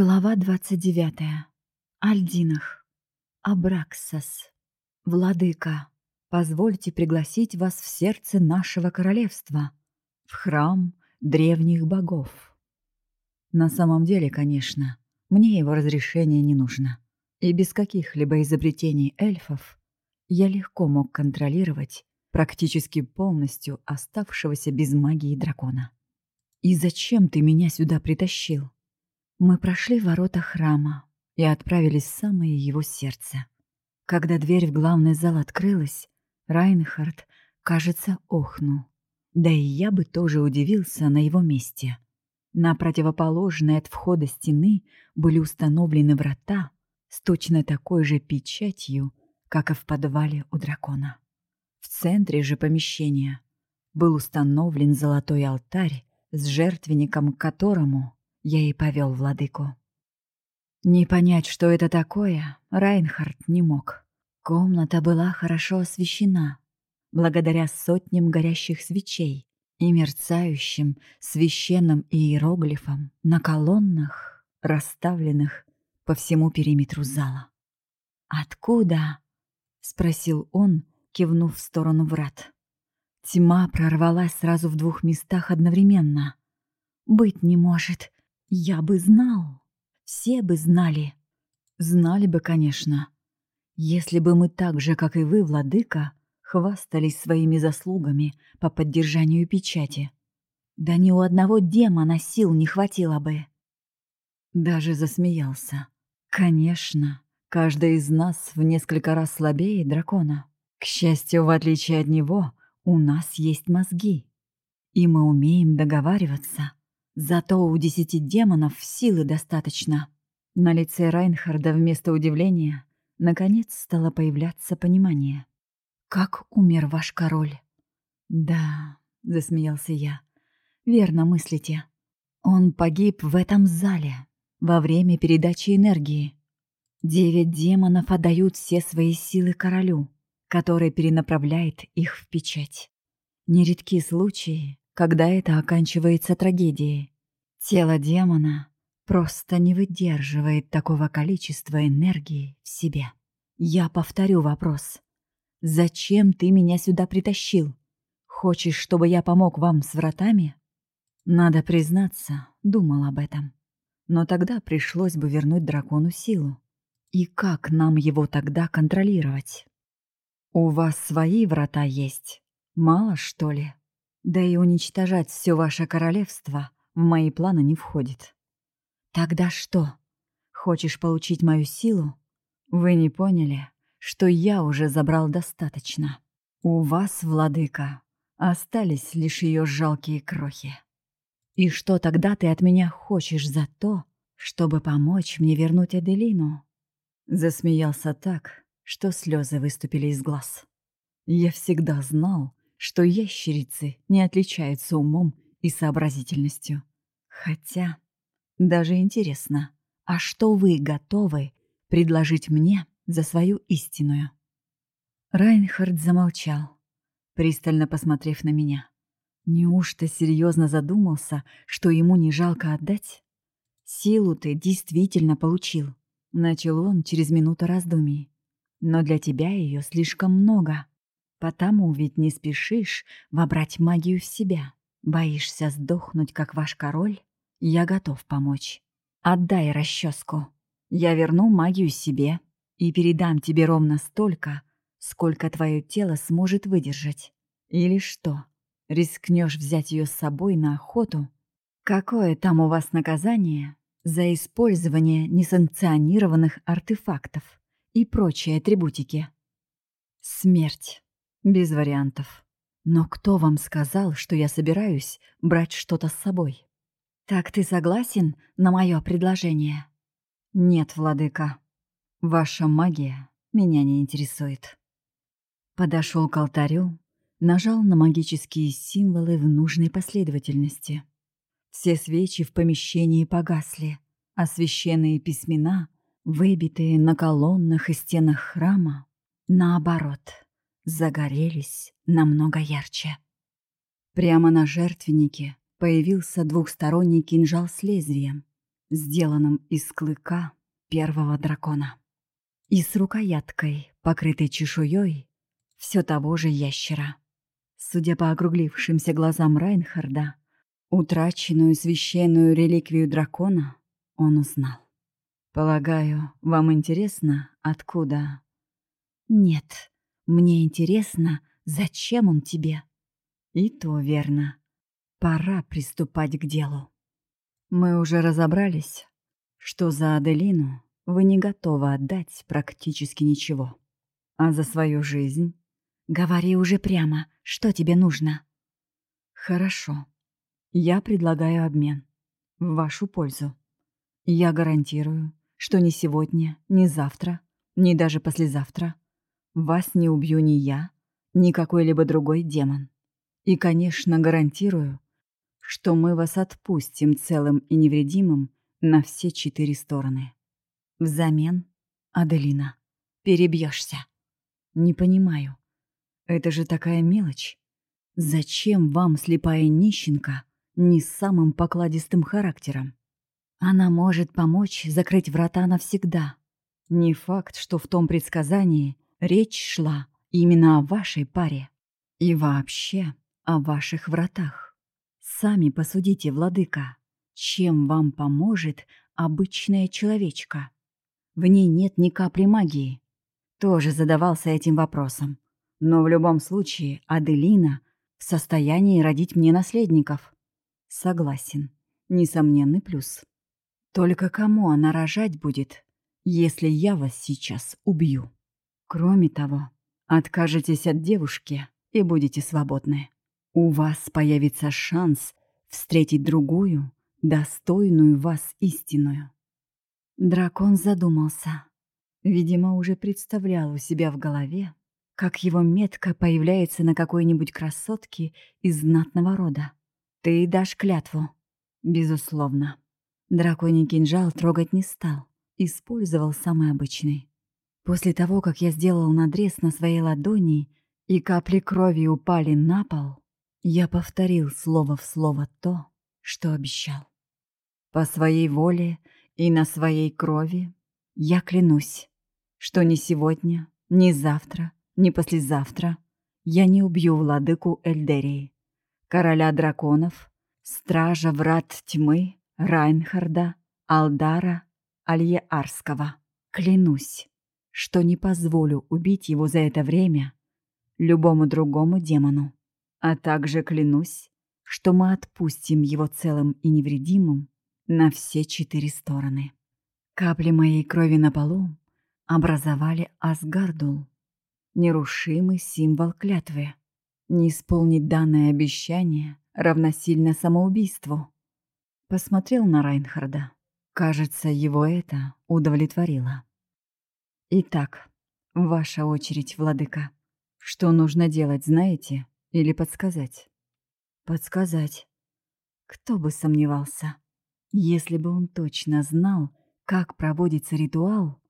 Глава 29. Альдинах. Абраксас. Владыка, позвольте пригласить вас в сердце нашего королевства, в храм древних богов. На самом деле, конечно, мне его разрешение не нужно. И без каких-либо изобретений эльфов я легко мог контролировать практически полностью оставшегося без магии дракона. «И зачем ты меня сюда притащил?» Мы прошли ворота храма и отправились в самое его сердце. Когда дверь в главный зал открылась, Райнхард, кажется, охнул. Да и я бы тоже удивился на его месте. На противоположной от входа стены были установлены врата с точно такой же печатью, как и в подвале у дракона. В центре же помещения был установлен золотой алтарь с жертвенником которому я и повел владыку. Не понять, что это такое, Райнхард не мог. Комната была хорошо освещена, благодаря сотням горящих свечей и мерцающим священным иероглифам на колоннах, расставленных по всему периметру зала. «Откуда?» — спросил он, кивнув в сторону врат. Тьма прорвалась сразу в двух местах одновременно. «Быть не может. Я бы знал. Все бы знали. Знали бы, конечно. Если бы мы так же, как и вы, владыка, хвастались своими заслугами по поддержанию печати. Да ни у одного демона сил не хватило бы. Даже засмеялся. Конечно, каждый из нас в несколько раз слабее дракона. К счастью, в отличие от него, у нас есть мозги. И мы умеем договариваться. Зато у десяти демонов силы достаточно. На лице Райнхарда вместо удивления наконец стало появляться понимание. «Как умер ваш король?» «Да», — засмеялся я, — «верно мыслите. Он погиб в этом зале во время передачи энергии. Девять демонов отдают все свои силы королю, который перенаправляет их в печать. Нередки случаи, когда это оканчивается трагедией. Тело демона просто не выдерживает такого количества энергии в себе. Я повторю вопрос. «Зачем ты меня сюда притащил? Хочешь, чтобы я помог вам с вратами?» Надо признаться, думал об этом. Но тогда пришлось бы вернуть дракону силу. И как нам его тогда контролировать? У вас свои врата есть. Мало, что ли? Да и уничтожать все ваше королевство в мои планы не входит. Тогда что? Хочешь получить мою силу? Вы не поняли, что я уже забрал достаточно. У вас, владыка, остались лишь ее жалкие крохи. И что тогда ты от меня хочешь за то, чтобы помочь мне вернуть Аделину?» Засмеялся так, что слезы выступили из глаз. Я всегда знал, что ящерицы не отличаются умом и сообразительностью. Хотя, даже интересно, а что вы готовы предложить мне за свою истинную? Райнхард замолчал, пристально посмотрев на меня. Неужто серьезно задумался, что ему не жалко отдать? Силу ты действительно получил, начал он через минуту раздумий. Но для тебя ее слишком много. Потому ведь не спешишь вобрать магию в себя. Боишься сдохнуть, как ваш король? Я готов помочь. Отдай расческу. Я верну магию себе и передам тебе ровно столько, сколько твое тело сможет выдержать. Или что? Рискнешь взять ее с собой на охоту? Какое там у вас наказание за использование несанкционированных артефактов и прочие атрибутики? Смерть. Без вариантов. Но кто вам сказал, что я собираюсь брать что-то с собой? Так ты согласен на мое предложение? Нет, владыка. Ваша магия меня не интересует. Подошел к алтарю, нажал на магические символы в нужной последовательности. Все свечи в помещении погасли, а священные письмена, выбитые на колоннах и стенах храма, наоборот — загорелись намного ярче. Прямо на жертвеннике появился двухсторонний кинжал с лезвием, сделанным из клыка первого дракона. И с рукояткой, покрытой чешуей, все того же ящера. Судя по округлившимся глазам Райнхарда, утраченную священную реликвию дракона он узнал. «Полагаю, вам интересно, откуда?» «Нет, мне интересно, зачем он тебе?» «И то верно. Пора приступать к делу. Мы уже разобрались, что за Аделину вы не готовы отдать практически ничего. А за свою жизнь? Говори уже прямо, что тебе нужно. Хорошо. Я предлагаю обмен. В вашу пользу. Я гарантирую, что ни сегодня, ни завтра, ни даже послезавтра вас не убью ни я, ни какой-либо другой демон. И, конечно, гарантирую, что мы вас отпустим целым и невредимым на все четыре стороны. Взамен, Аделина, перебьешься. Не понимаю. Это же такая мелочь. Зачем вам слепая нищенка не с самым покладистым характером? Она может помочь закрыть врата навсегда. Не факт, что в том предсказании речь шла именно о вашей паре. И вообще о ваших вратах. Сами посудите, владыка, чем вам поможет обычная человечка? В ней нет ни капли магии. Тоже задавался этим вопросом. Но в любом случае Аделина в состоянии родить мне наследников. Согласен. Несомненный плюс. Только кому она рожать будет, если я вас сейчас убью? Кроме того, откажетесь от девушки и будете свободны у вас появится шанс встретить другую, достойную вас истинную. Дракон задумался. Видимо, уже представлял у себя в голове, как его метка появляется на какой-нибудь красотке из знатного рода. Ты дашь клятву? Безусловно. Драконий кинжал трогать не стал, использовал самый обычный. После того, как я сделал надрез на своей ладони и капли крови упали на пол, я повторил слово в слово то, что обещал. По своей воле и на своей крови я клянусь, что ни сегодня, ни завтра, ни послезавтра я не убью владыку Эльдерии, короля драконов, стража врат тьмы Райнхарда, Алдара, Альеарского. Клянусь, что не позволю убить его за это время любому другому демону. А также клянусь, что мы отпустим его целым и невредимым на все четыре стороны. Капли моей крови на полу образовали Асгардул, нерушимый символ клятвы. Не исполнить данное обещание равносильно самоубийству. Посмотрел на Райнхарда. Кажется, его это удовлетворило. Итак, ваша очередь, владыка. Что нужно делать, знаете? Или подсказать? Подсказать. Кто бы сомневался. Если бы он точно знал, как проводится ритуал,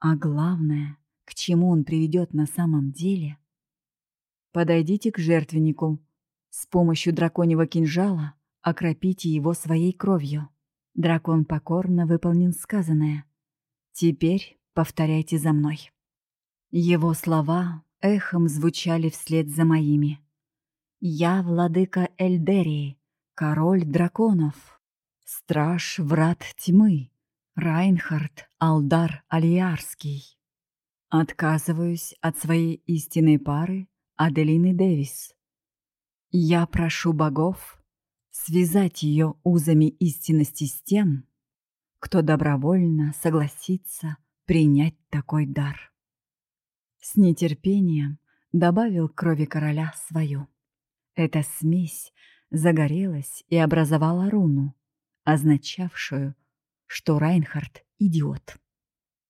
а главное, к чему он приведет на самом деле. Подойдите к жертвеннику. С помощью драконьего кинжала окропите его своей кровью. Дракон покорно выполнил сказанное. Теперь повторяйте за мной. Его слова эхом звучали вслед за моими. Я владыка Эльдерии, король драконов, страж врат тьмы, Райнхард Алдар Альярский. Отказываюсь от своей истинной пары Аделины Дэвис. Я прошу богов связать ее узами истинности с тем, кто добровольно согласится принять такой дар. С нетерпением добавил крови короля свою. Эта смесь загорелась и образовала руну, означавшую, что Райнхард — идиот.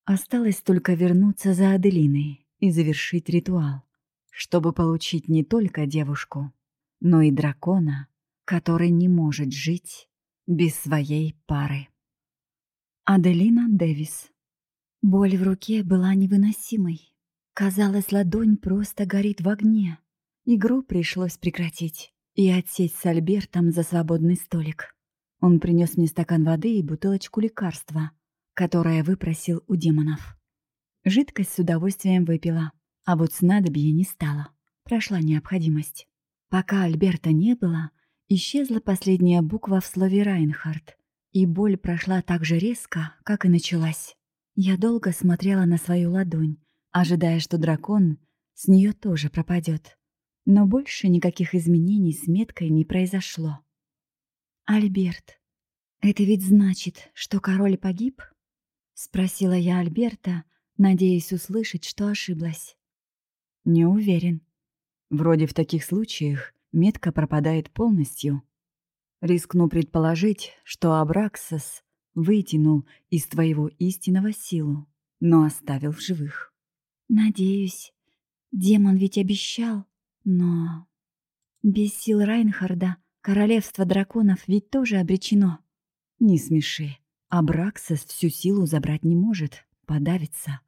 Осталось только вернуться за Аделиной и завершить ритуал, чтобы получить не только девушку, но и дракона, который не может жить без своей пары. Аделина Дэвис. Боль в руке была невыносимой. Казалось, ладонь просто горит в огне. Игру пришлось прекратить и отсесть с Альбертом за свободный столик. Он принес мне стакан воды и бутылочку лекарства, которое выпросил у демонов. Жидкость с удовольствием выпила, а вот снадобья не стало. Прошла необходимость. Пока Альберта не было, исчезла последняя буква в слове «Райнхард», и боль прошла так же резко, как и началась. Я долго смотрела на свою ладонь, ожидая, что дракон с нее тоже пропадет. Но больше никаких изменений с меткой не произошло. «Альберт, это ведь значит, что король погиб?» — спросила я Альберта, надеясь услышать, что ошиблась. «Не уверен. Вроде в таких случаях метка пропадает полностью. Рискну предположить, что Абраксас вытянул из твоего истинного силу, но оставил в живых». «Надеюсь. Демон ведь обещал, но...» «Без сил Райнхарда королевство драконов ведь тоже обречено». «Не смеши. Абраксас всю силу забрать не может, подавится.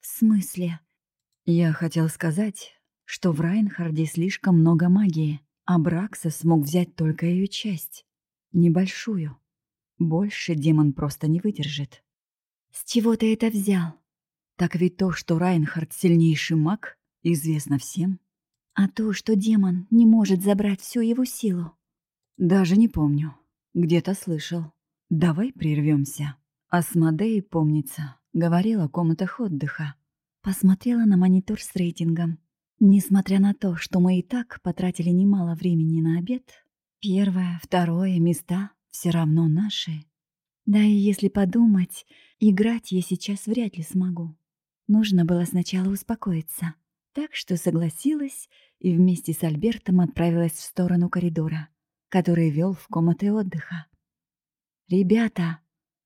«В смысле?» «Я хотел сказать, что в Райнхарде слишком много магии, а Бракса смог взять только ее часть. Небольшую. Больше демон просто не выдержит». «С чего ты это взял?» «Так ведь то, что Райнхард сильнейший маг, известно всем». «А то, что демон не может забрать всю его силу?» «Даже не помню. Где-то слышал. Давай прервемся. Асмодей, помнится, говорила о комнатах отдыха. Посмотрела на монитор с рейтингом. Несмотря на то, что мы и так потратили немало времени на обед, первое, второе места все равно наши. Да и если подумать, играть я сейчас вряд ли смогу. Нужно было сначала успокоиться. Так что согласилась и вместе с Альбертом отправилась в сторону коридора, который вел в комнаты отдыха. «Ребята!»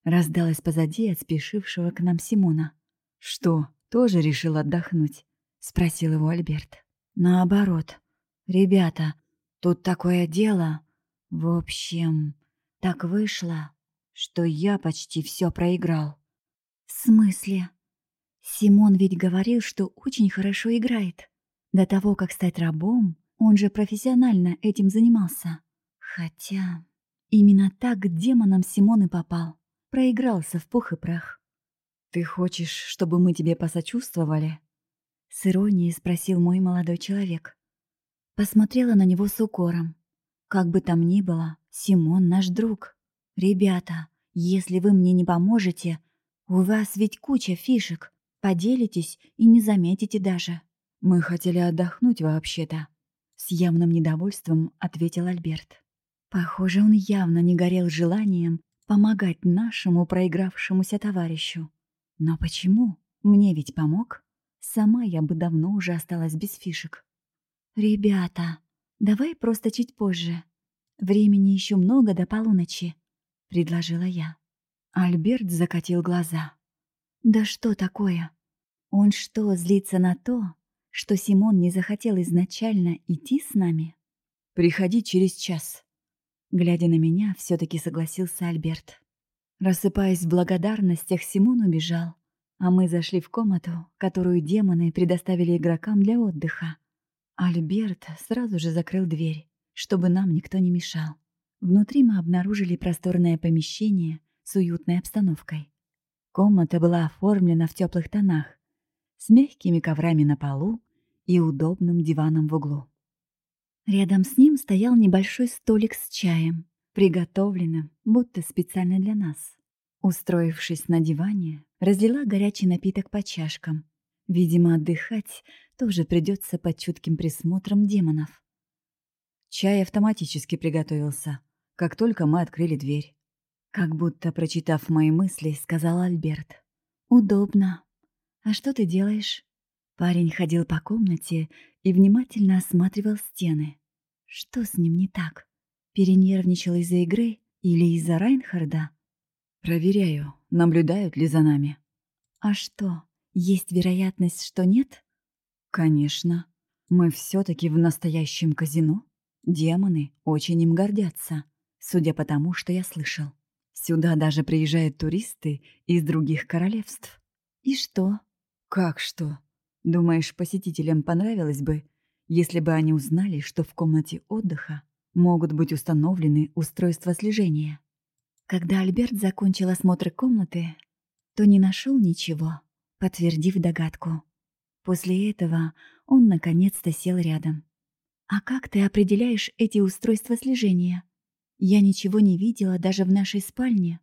Раздалось позади от спешившего к нам Симона. «Что, тоже решил отдохнуть?» — спросил его Альберт. «Наоборот. Ребята, тут такое дело. В общем, так вышло, что я почти все проиграл». «В смысле?» Симон ведь говорил, что очень хорошо играет. До того, как стать рабом, он же профессионально этим занимался. Хотя именно так к демонам Симон и попал проигрался в пух и прах. «Ты хочешь, чтобы мы тебе посочувствовали?» С иронией спросил мой молодой человек. Посмотрела на него с укором. Как бы там ни было, Симон наш друг. Ребята, если вы мне не поможете, у вас ведь куча фишек. Поделитесь и не заметите даже. Мы хотели отдохнуть вообще-то. С явным недовольством ответил Альберт. Похоже, он явно не горел желанием помогать нашему проигравшемуся товарищу. Но почему? Мне ведь помог. Сама я бы давно уже осталась без фишек. «Ребята, давай просто чуть позже. Времени еще много до полуночи», — предложила я. Альберт закатил глаза. «Да что такое? Он что, злится на то, что Симон не захотел изначально идти с нами?» «Приходи через час», Глядя на меня, все таки согласился Альберт. Рассыпаясь в благодарностях, Симон убежал, а мы зашли в комнату, которую демоны предоставили игрокам для отдыха. Альберт сразу же закрыл дверь, чтобы нам никто не мешал. Внутри мы обнаружили просторное помещение с уютной обстановкой. Комната была оформлена в теплых тонах, с мягкими коврами на полу и удобным диваном в углу. Рядом с ним стоял небольшой столик с чаем, приготовленным, будто специально для нас. Устроившись на диване, разлила горячий напиток по чашкам. Видимо, отдыхать тоже придется под чутким присмотром демонов. Чай автоматически приготовился, как только мы открыли дверь. Как будто, прочитав мои мысли, сказал Альберт. «Удобно. А что ты делаешь?» Парень ходил по комнате и внимательно осматривал стены. Что с ним не так? Перенервничал из-за игры или из-за Райнхарда? Проверяю, наблюдают ли за нами. А что, есть вероятность, что нет? Конечно. Мы все таки в настоящем казино. Демоны очень им гордятся, судя по тому, что я слышал. Сюда даже приезжают туристы из других королевств. И что? Как что? Думаешь, посетителям понравилось бы, если бы они узнали, что в комнате отдыха могут быть установлены устройства слежения. Когда Альберт закончил осмотр комнаты, то не нашел ничего, подтвердив догадку. После этого он наконец-то сел рядом. «А как ты определяешь эти устройства слежения? Я ничего не видела даже в нашей спальне».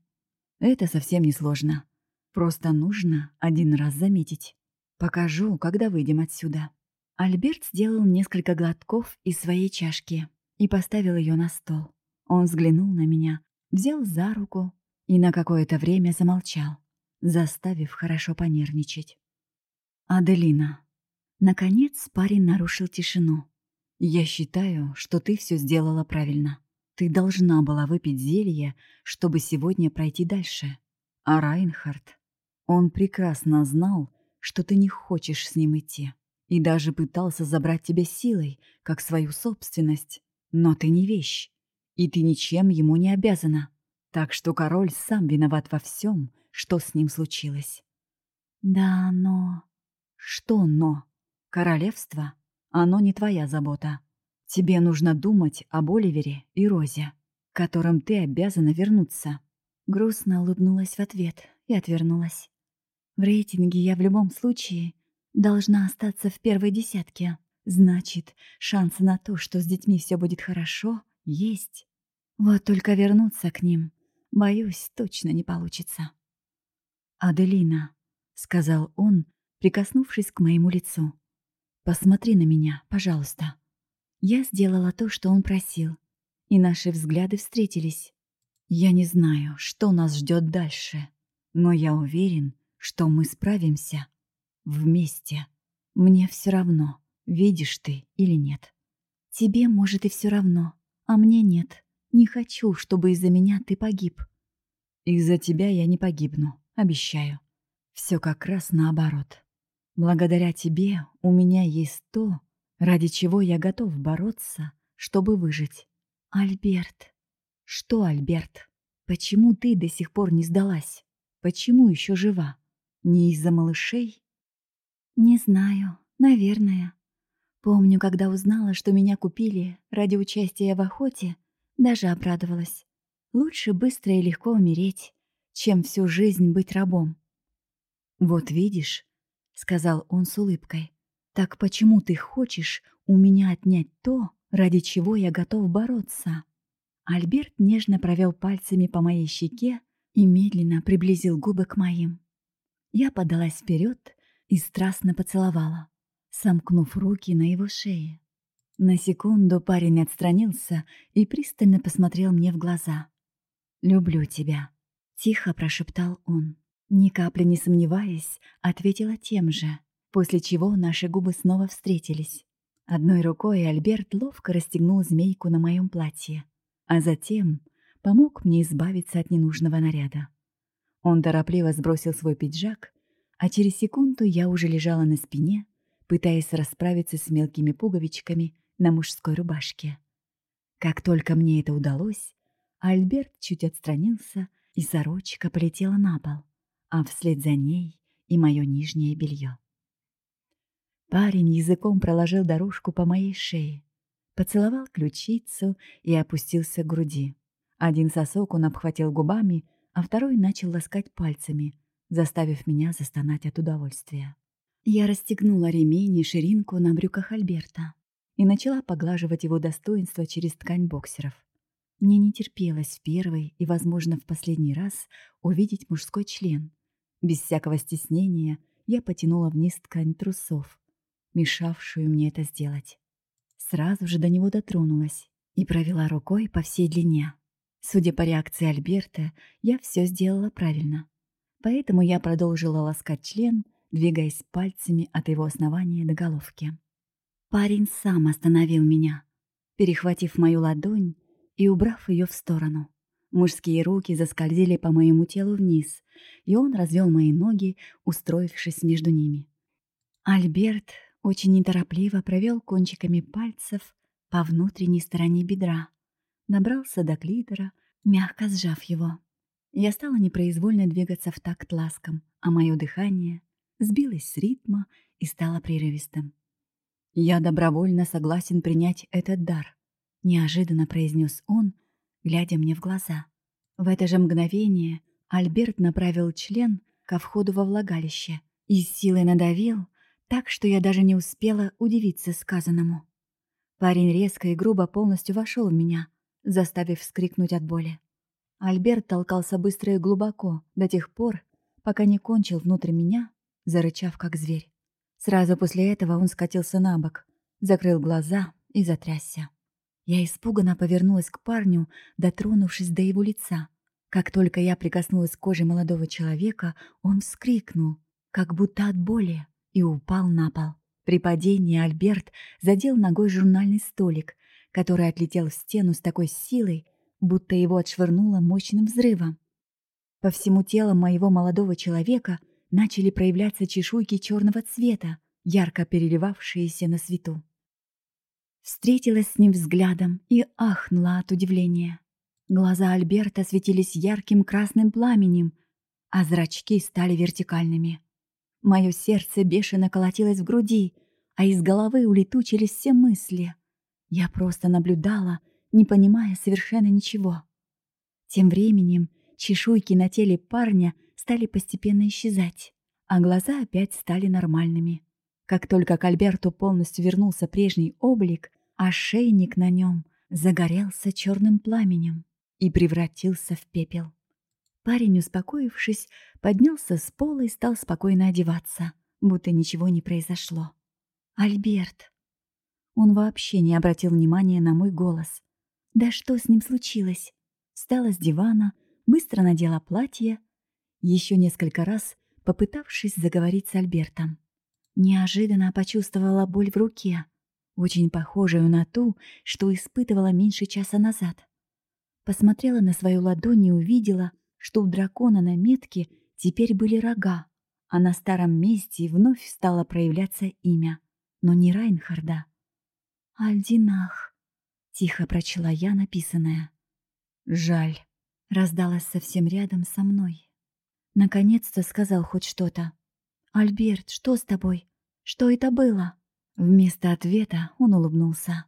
«Это совсем не сложно. Просто нужно один раз заметить. Покажу, когда выйдем отсюда». Альберт сделал несколько глотков из своей чашки и поставил ее на стол. Он взглянул на меня, взял за руку и на какое-то время замолчал, заставив хорошо понервничать. «Аделина». Наконец парень нарушил тишину. «Я считаю, что ты все сделала правильно. Ты должна была выпить зелье, чтобы сегодня пройти дальше. А Райнхард, он прекрасно знал, что ты не хочешь с ним идти, и даже пытался забрать тебя силой, как свою собственность. Но ты не вещь, и ты ничем ему не обязана. Так что король сам виноват во всем, что с ним случилось. Да, но... Что но? Королевство? Оно не твоя забота. Тебе нужно думать об Оливере и Розе, которым ты обязана вернуться. Грустно улыбнулась в ответ и отвернулась. В рейтинге я в любом случае должна остаться в первой десятке. Значит, шансы на то, что с детьми все будет хорошо, есть. Вот только вернуться к ним, боюсь, точно не получится. «Аделина», — сказал он, прикоснувшись к моему лицу, — «посмотри на меня, пожалуйста». Я сделала то, что он просил, и наши взгляды встретились. Я не знаю, что нас ждет дальше, но я уверен, что мы справимся вместе. Мне все равно, видишь ты или нет. Тебе, может, и все равно, а мне нет. Не хочу, чтобы из-за меня ты погиб. Из-за тебя я не погибну, обещаю. Все как раз наоборот. Благодаря тебе у меня есть то, ради чего я готов бороться, чтобы выжить. Альберт. Что, Альберт? Почему ты до сих пор не сдалась? Почему еще жива? Не из-за малышей? Не знаю, наверное. Помню, когда узнала, что меня купили ради участия в охоте, даже обрадовалась. Лучше быстро и легко умереть, чем всю жизнь быть рабом. «Вот видишь», — сказал он с улыбкой, «так почему ты хочешь у меня отнять то, ради чего я готов бороться?» Альберт нежно провел пальцами по моей щеке и медленно приблизил губы к моим. Я подалась вперед и страстно поцеловала сомкнув руки на его шее. На секунду парень отстранился и пристально посмотрел мне в глаза. «Люблю тебя», — тихо прошептал он. Ни капли не сомневаясь, ответила тем же, после чего наши губы снова встретились. Одной рукой Альберт ловко расстегнул змейку на моем платье, а затем помог мне избавиться от ненужного наряда. Он торопливо сбросил свой пиджак, а через секунду я уже лежала на спине, пытаясь расправиться с мелкими пуговичками на мужской рубашке. Как только мне это удалось, Альберт чуть отстранился, и сорочка полетела на пол, а вслед за ней и мое нижнее белье. Парень языком проложил дорожку по моей шее, поцеловал ключицу и опустился к груди. Один сосок он обхватил губами, а второй начал ласкать пальцами, заставив меня застонать от удовольствия. Я расстегнула ремень и ширинку на брюках Альберта и начала поглаживать его достоинство через ткань боксеров. Мне не терпелось в первый и, возможно, в последний раз увидеть мужской член. Без всякого стеснения я потянула вниз ткань трусов, мешавшую мне это сделать. Сразу же до него дотронулась и провела рукой по всей длине. Судя по реакции Альберта, я все сделала правильно. Поэтому я продолжила ласкать член, двигаясь пальцами от его основания до головки. Парень сам остановил меня, перехватив мою ладонь и убрав ее в сторону. Мужские руки заскользили по моему телу вниз, и он развел мои ноги, устроившись между ними. Альберт очень неторопливо провел кончиками пальцев по внутренней стороне бедра, набрался до клитора, мягко сжав его. Я стала непроизвольно двигаться в такт ласком, а мое дыхание сбилась с ритма и стала прерывистым. «Я добровольно согласен принять этот дар», — неожиданно произнес он, глядя мне в глаза. В это же мгновение Альберт направил член ко входу во влагалище и с силой надавил, так что я даже не успела удивиться сказанному. Парень резко и грубо полностью вошел в меня, заставив вскрикнуть от боли. Альберт толкался быстро и глубоко, до тех пор, пока не кончил внутрь меня, зарычав как зверь. Сразу после этого он скатился на бок, закрыл глаза и затрясся. Я испуганно повернулась к парню, дотронувшись до его лица. Как только я прикоснулась к коже молодого человека, он вскрикнул, как будто от боли, и упал на пол. При падении Альберт задел ногой журнальный столик, который отлетел в стену с такой силой, будто его отшвырнуло мощным взрывом. По всему телу моего молодого человека начали проявляться чешуйки черного цвета, ярко переливавшиеся на свету. Встретилась с ним взглядом и ахнула от удивления. Глаза Альберта светились ярким красным пламенем, а зрачки стали вертикальными. Мое сердце бешено колотилось в груди, а из головы улетучились все мысли. Я просто наблюдала, не понимая совершенно ничего. Тем временем чешуйки на теле парня стали постепенно исчезать, а глаза опять стали нормальными. Как только к Альберту полностью вернулся прежний облик, ошейник на нем загорелся черным пламенем и превратился в пепел. Парень, успокоившись, поднялся с пола и стал спокойно одеваться, будто ничего не произошло. «Альберт!» Он вообще не обратил внимания на мой голос. «Да что с ним случилось?» Встала с дивана, быстро надела платье, еще несколько раз попытавшись заговорить с Альбертом. Неожиданно почувствовала боль в руке, очень похожую на ту, что испытывала меньше часа назад. Посмотрела на свою ладонь и увидела, что у дракона на метке теперь были рога, а на старом месте вновь стало проявляться имя, но не Райнхарда. «Альдинах», — тихо прочла я написанное. «Жаль», — раздалось совсем рядом со мной. Наконец-то сказал хоть что-то. «Альберт, что с тобой? Что это было?» Вместо ответа он улыбнулся.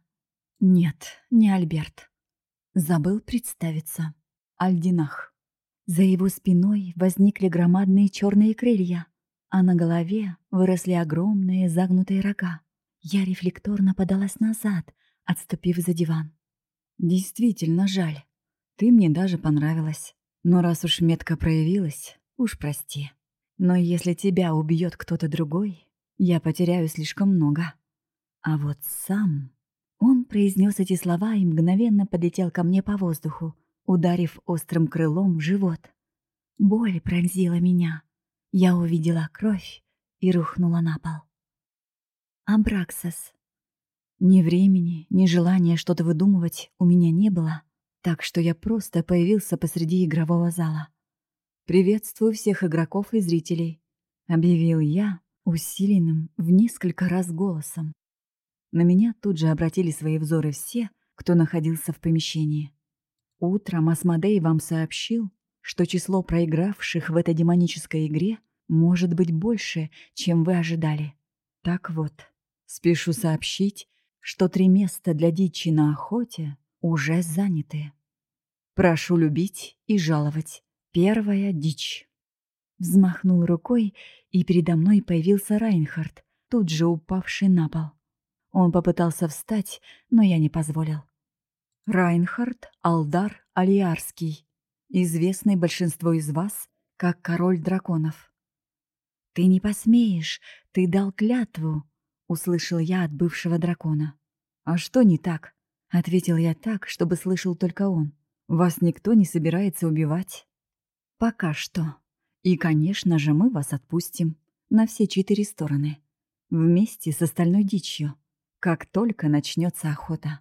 «Нет, не Альберт. Забыл представиться. Альдинах». За его спиной возникли громадные черные крылья, а на голове выросли огромные загнутые рога. Я рефлекторно подалась назад, отступив за диван. «Действительно жаль. Ты мне даже понравилась. Но раз уж метка проявилась, уж прости. Но если тебя убьет кто-то другой, я потеряю слишком много. А вот сам...» Он произнес эти слова и мгновенно подлетел ко мне по воздуху, ударив острым крылом в живот. Боль пронзила меня. Я увидела кровь и рухнула на пол. Абраксас. Ни времени, ни желания что-то выдумывать у меня не было, так что я просто появился посреди игрового зала. «Приветствую всех игроков и зрителей», — объявил я, усиленным в несколько раз голосом. На меня тут же обратили свои взоры все, кто находился в помещении. Утром Асмодей вам сообщил, что число проигравших в этой демонической игре может быть больше, чем вы ожидали. Так вот, спешу сообщить, что три места для дичи на охоте уже заняты. Прошу любить и жаловать. Первая дичь. Взмахнул рукой, и передо мной появился Райнхард, тут же упавший на пол. Он попытался встать, но я не позволил. Райнхард Алдар Алиарский, известный большинству из вас как король драконов. «Ты не посмеешь, ты дал клятву», — услышал я от бывшего дракона. «А что не так?» — ответил я так, чтобы слышал только он. «Вас никто не собирается убивать?» «Пока что. И, конечно же, мы вас отпустим на все четыре стороны, вместе с остальной дичью, как только начнется охота».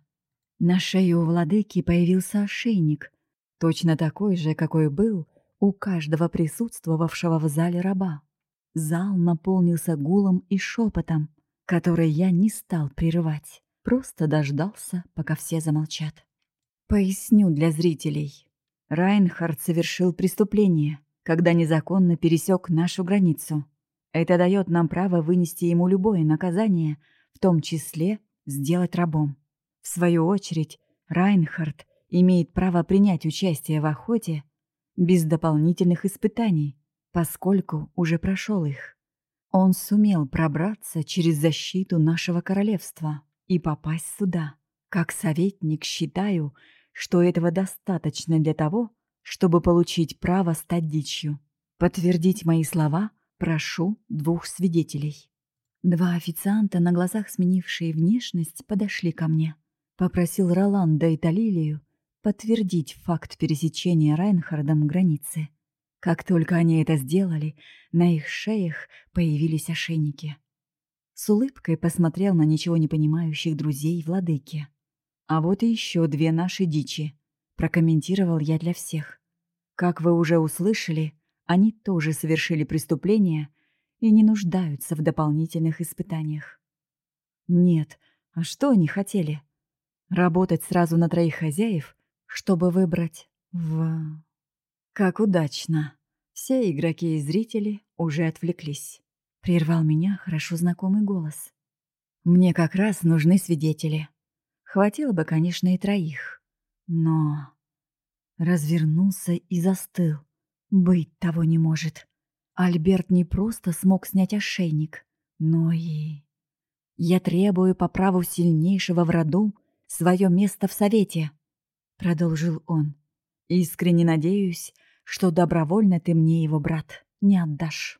На шее у владыки появился ошейник, точно такой же, какой был у каждого присутствовавшего в зале раба. Зал наполнился гулом и шепотом, который я не стал прерывать, просто дождался, пока все замолчат. Поясню для зрителей. Райнхард совершил преступление, когда незаконно пересек нашу границу. Это дает нам право вынести ему любое наказание, в том числе сделать рабом. В свою очередь, Райнхард имеет право принять участие в охоте без дополнительных испытаний, поскольку уже прошел их. Он сумел пробраться через защиту нашего королевства и попасть сюда. Как советник считаю, что этого достаточно для того, чтобы получить право стать дичью. Подтвердить мои слова прошу двух свидетелей. Два официанта, на глазах сменившие внешность, подошли ко мне. Попросил Роланда и Талилию подтвердить факт пересечения Райнхардом границы. Как только они это сделали, на их шеях появились ошейники. С улыбкой посмотрел на ничего не понимающих друзей владыки. А вот и еще две наши дичи, прокомментировал я для всех. Как вы уже услышали, они тоже совершили преступление и не нуждаются в дополнительных испытаниях. Нет, а что они хотели? Работать сразу на троих хозяев, чтобы выбрать в... Как удачно. Все игроки и зрители уже отвлеклись. Прервал меня хорошо знакомый голос. Мне как раз нужны свидетели. Хватило бы, конечно, и троих. Но... Развернулся и застыл. Быть того не может. Альберт не просто смог снять ошейник, но и... «Я требую по праву сильнейшего в роду свое место в совете», — продолжил он. «Искренне надеюсь, что добровольно ты мне его, брат, не отдашь».